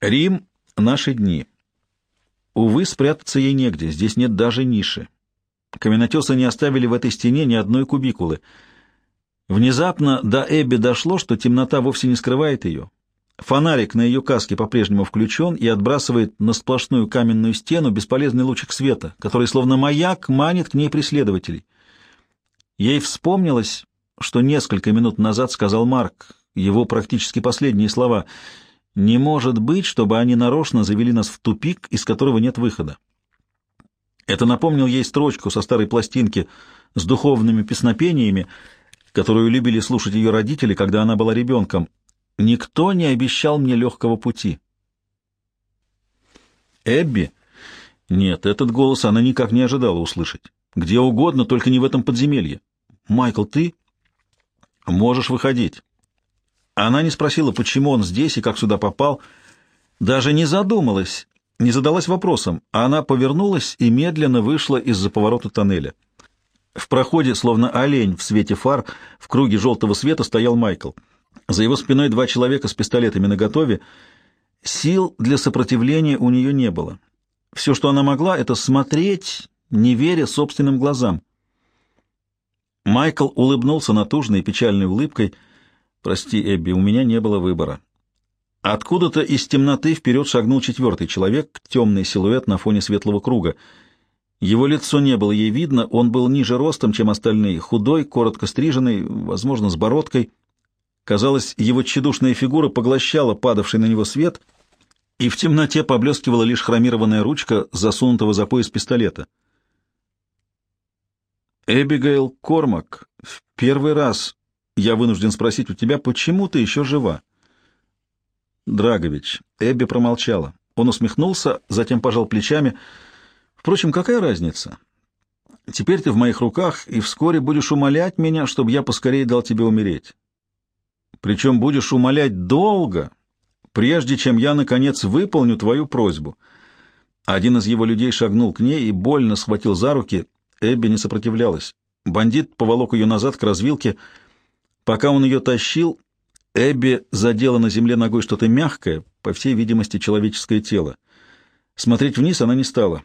Рим — наши дни. Увы, спрятаться ей негде, здесь нет даже ниши. Каменотесы не оставили в этой стене ни одной кубикулы. Внезапно до Эбби дошло, что темнота вовсе не скрывает ее. Фонарик на ее каске по-прежнему включен и отбрасывает на сплошную каменную стену бесполезный лучик света, который словно маяк манит к ней преследователей. Ей вспомнилось, что несколько минут назад сказал Марк, его практически последние слова — не может быть, чтобы они нарочно завели нас в тупик, из которого нет выхода. Это напомнил ей строчку со старой пластинки с духовными песнопениями, которую любили слушать ее родители, когда она была ребенком. «Никто не обещал мне легкого пути». «Эбби?» Нет, этот голос она никак не ожидала услышать. Где угодно, только не в этом подземелье. «Майкл, ты?» «Можешь выходить». Она не спросила, почему он здесь и как сюда попал, даже не задумалась, не задалась вопросом, а она повернулась и медленно вышла из-за поворота тоннеля. В проходе, словно олень в свете фар, в круге желтого света стоял Майкл. За его спиной два человека с пистолетами наготове. Сил для сопротивления у нее не было. Все, что она могла, это смотреть, не веря собственным глазам. Майкл улыбнулся натужной и печальной улыбкой — «Прости, Эбби, у меня не было выбора». Откуда-то из темноты вперед шагнул четвертый человек, темный силуэт на фоне светлого круга. Его лицо не было ей видно, он был ниже ростом, чем остальные, худой, коротко стриженный, возможно, с бородкой. Казалось, его тщедушная фигура поглощала падавший на него свет, и в темноте поблескивала лишь хромированная ручка, засунутого за пояс пистолета. Эбигейл Кормак в первый раз я вынужден спросить у тебя, почему ты еще жива? Драгович. Эбби промолчала. Он усмехнулся, затем пожал плечами. Впрочем, какая разница? Теперь ты в моих руках, и вскоре будешь умолять меня, чтобы я поскорее дал тебе умереть. Причем будешь умолять долго, прежде чем я, наконец, выполню твою просьбу. Один из его людей шагнул к ней и больно схватил за руки. Эбби не сопротивлялась. Бандит поволок ее назад к развилке — Пока он ее тащил, Эбби задела на земле ногой что-то мягкое, по всей видимости, человеческое тело. Смотреть вниз она не стала.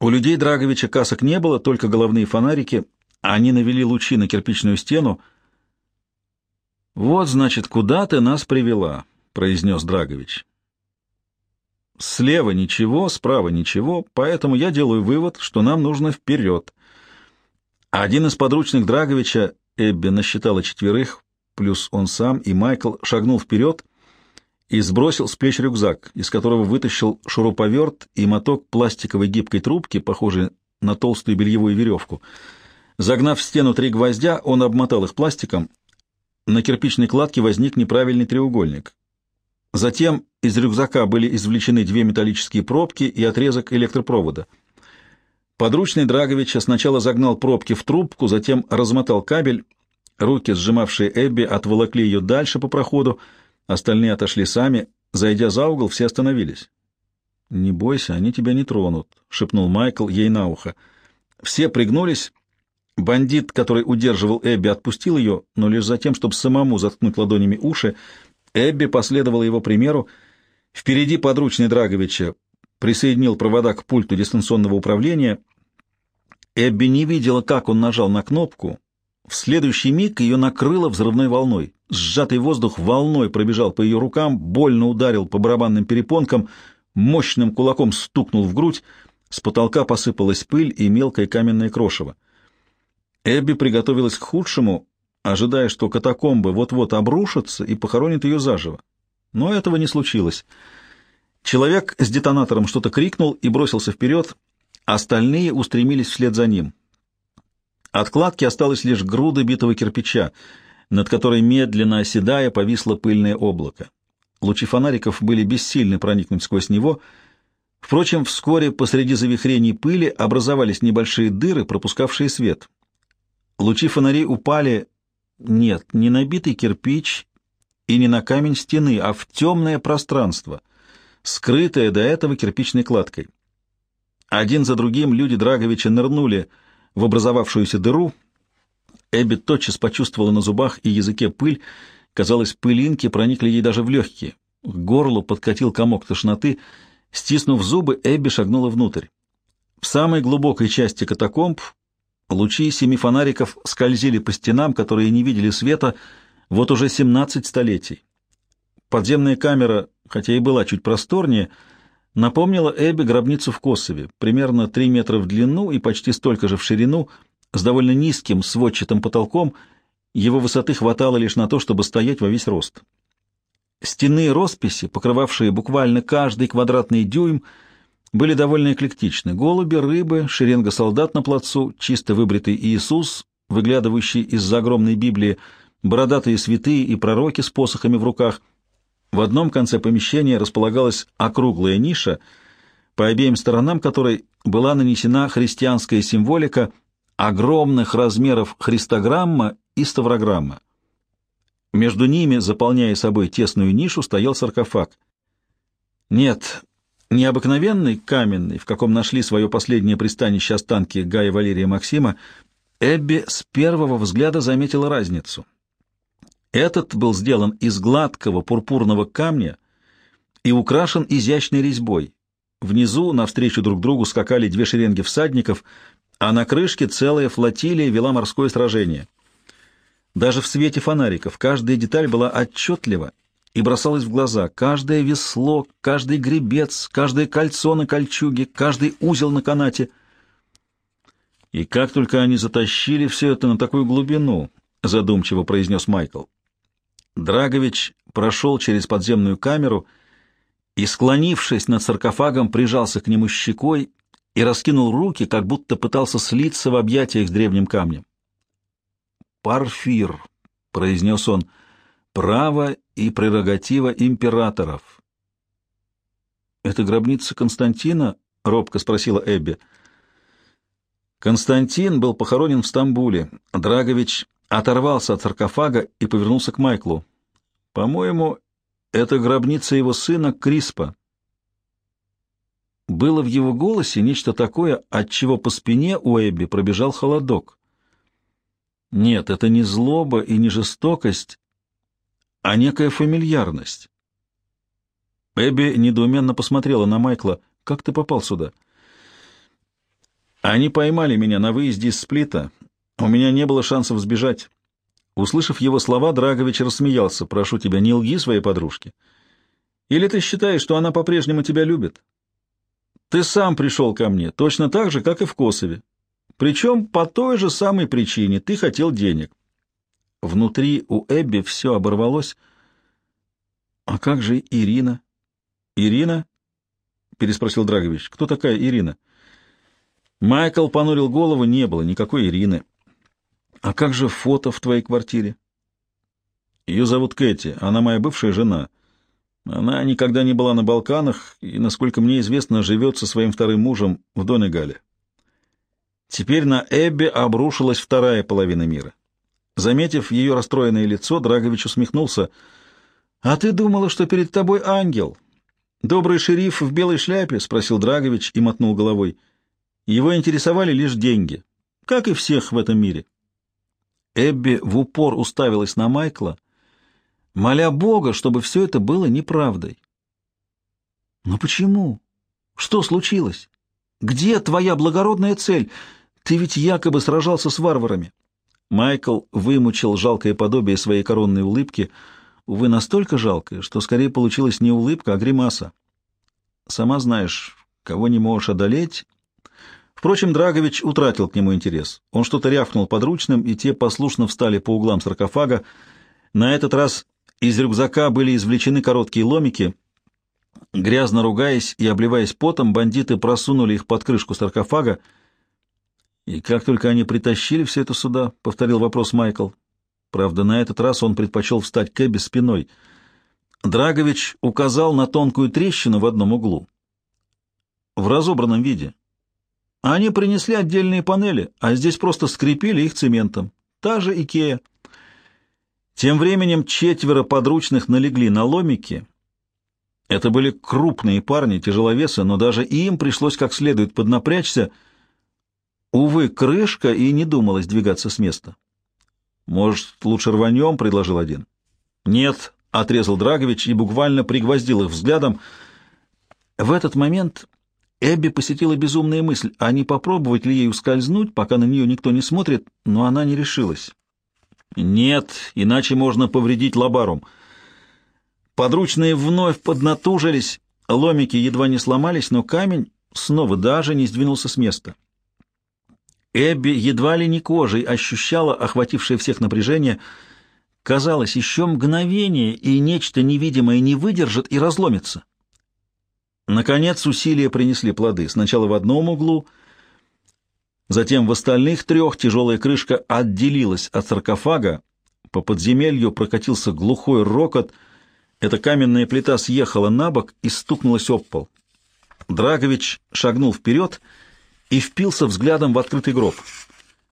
У людей Драговича касок не было, только головные фонарики. Они навели лучи на кирпичную стену. «Вот, значит, куда ты нас привела», — произнес Драгович. «Слева ничего, справа ничего, поэтому я делаю вывод, что нам нужно вперед». Один из подручных Драговича Эбби насчитала четверых, плюс он сам и Майкл, шагнул вперед и сбросил с плеч рюкзак, из которого вытащил шуруповерт и моток пластиковой гибкой трубки, похожей на толстую бельевую веревку. Загнав в стену три гвоздя, он обмотал их пластиком. На кирпичной кладке возник неправильный треугольник. Затем из рюкзака были извлечены две металлические пробки и отрезок электропровода — Подручный Драговича сначала загнал пробки в трубку, затем размотал кабель. Руки, сжимавшие Эбби, отволокли ее дальше по проходу, остальные отошли сами. Зайдя за угол, все остановились. «Не бойся, они тебя не тронут», — шепнул Майкл ей на ухо. Все пригнулись. Бандит, который удерживал Эбби, отпустил ее, но лишь за тем, чтобы самому заткнуть ладонями уши. Эбби последовала его примеру. Впереди подручный Драговича присоединил провода к пульту дистанционного управления — Эбби не видела, как он нажал на кнопку. В следующий миг ее накрыло взрывной волной. Сжатый воздух волной пробежал по ее рукам, больно ударил по барабанным перепонкам, мощным кулаком стукнул в грудь, с потолка посыпалась пыль и мелкое каменное крошево. Эбби приготовилась к худшему, ожидая, что катакомбы вот-вот обрушатся и похоронят ее заживо. Но этого не случилось. Человек с детонатором что-то крикнул и бросился вперед, Остальные устремились вслед за ним. От кладки осталась лишь груда битого кирпича, над которой, медленно оседая, повисло пыльное облако. Лучи фонариков были бессильны проникнуть сквозь него. Впрочем, вскоре посреди завихрений пыли образовались небольшие дыры, пропускавшие свет. Лучи фонарей упали, нет, не на битый кирпич и не на камень стены, а в темное пространство, скрытое до этого кирпичной кладкой. Один за другим люди Драговича нырнули в образовавшуюся дыру. Эбби тотчас почувствовала на зубах и языке пыль. Казалось, пылинки проникли ей даже в легкие. К горлу подкатил комок тошноты. Стиснув зубы, Эбби шагнула внутрь. В самой глубокой части катакомб лучи семи фонариков скользили по стенам, которые не видели света вот уже 17 столетий. Подземная камера, хотя и была чуть просторнее, напомнила Эбби гробницу в Косове, примерно 3 метра в длину и почти столько же в ширину, с довольно низким сводчатым потолком, его высоты хватало лишь на то, чтобы стоять во весь рост. Стены росписи, покрывавшие буквально каждый квадратный дюйм, были довольно эклектичны. Голуби, рыбы, шеренга солдат на плацу, чисто выбритый Иисус, выглядывающий из-за огромной Библии, бородатые святые и пророки с посохами в руках. В одном конце помещения располагалась округлая ниша, по обеим сторонам которой была нанесена христианская символика огромных размеров христограмма и ставрограмма. Между ними, заполняя собой тесную нишу, стоял саркофаг. Нет, необыкновенный каменный, в каком нашли свое последнее пристанище останки Гая Валерия Максима, Эбби с первого взгляда заметила разницу. Этот был сделан из гладкого пурпурного камня и украшен изящной резьбой. Внизу навстречу друг другу скакали две шеренги всадников, а на крышке целая флотилия вела морское сражение. Даже в свете фонариков каждая деталь была отчетлива и бросалась в глаза. Каждое весло, каждый гребец, каждое кольцо на кольчуге, каждый узел на канате. И как только они затащили все это на такую глубину, задумчиво произнес Майкл. Драгович прошел через подземную камеру и, склонившись над саркофагом, прижался к нему щекой и раскинул руки, как будто пытался слиться в объятиях с древним камнем. «Парфир», — произнес он, — «право и прерогатива императоров». «Это гробница Константина?» — робко спросила Эбби. Константин был похоронен в Стамбуле. Драгович оторвался от саркофага и повернулся к Майклу. «По-моему, это гробница его сына Криспа». Было в его голосе нечто такое, от чего по спине у Эбби пробежал холодок. Нет, это не злоба и не жестокость, а некая фамильярность. Эбби недоуменно посмотрела на Майкла. «Как ты попал сюда?» «Они поймали меня на выезде из Сплита. У меня не было шансов сбежать». Услышав его слова, Драгович рассмеялся. «Прошу тебя, не лги своей подружке. Или ты считаешь, что она по-прежнему тебя любит? Ты сам пришел ко мне, точно так же, как и в Косове. Причем по той же самой причине ты хотел денег. Внутри у Эбби все оборвалось. А как же Ирина? Ирина? Переспросил Драгович. Кто такая Ирина? Майкл понурил голову, не было никакой Ирины. А как же фото в твоей квартире? Ее зовут Кэти, она моя бывшая жена. Она никогда не была на Балканах и, насколько мне известно, живет со своим вторым мужем в Донегале. Теперь на Эбби обрушилась вторая половина мира. Заметив ее расстроенное лицо, Драгович усмехнулся. «А ты думала, что перед тобой ангел?» «Добрый шериф в белой шляпе?» — спросил Драгович и мотнул головой. Его интересовали лишь деньги, как и всех в этом мире. Эбби в упор уставилась на Майкла, моля Бога, чтобы все это было неправдой. «Но почему? Что случилось? Где твоя благородная цель?» Ты ведь якобы сражался с варварами. Майкл вымучил жалкое подобие своей коронной улыбки, увы, настолько жалкое, что скорее получилась не улыбка, а гримаса. Сама знаешь, кого не можешь одолеть. Впрочем, Драгович утратил к нему интерес. Он что-то рявкнул подручным, и те послушно встали по углам саркофага. На этот раз из рюкзака были извлечены короткие ломики. Грязно ругаясь и обливаясь потом, бандиты просунули их под крышку саркофага, «И как только они притащили все это сюда?» — повторил вопрос Майкл. Правда, на этот раз он предпочел встать к Эбби спиной. Драгович указал на тонкую трещину в одном углу. В разобранном виде. Они принесли отдельные панели, а здесь просто скрепили их цементом. Та же Икея. Тем временем четверо подручных налегли на ломики. Это были крупные парни, тяжеловесы, но даже им пришлось как следует поднапрячься — Увы, крышка и не думала сдвигаться с места. «Может, лучше рванем?» — предложил один. «Нет», — отрезал Драгович и буквально пригвоздил их взглядом. В этот момент Эбби посетила безумная мысль, а не попробовать ли ей ускользнуть, пока на нее никто не смотрит, но она не решилась. Нет, иначе можно повредить лабарум. Подручные вновь поднатужились, ломики едва не сломались, но камень снова даже не сдвинулся с места. Эбби едва ли не кожей ощущала охватившее всех напряжение. Казалось, еще мгновение, и нечто невидимое не выдержит и разломится. Наконец усилия принесли плоды. Сначала в одном углу, затем в остальных трех тяжелая крышка отделилась от саркофага. По подземелью прокатился глухой рокот. Эта каменная плита съехала на бок и стукнулась об пол. Драгович шагнул вперед и впился взглядом в открытый гроб —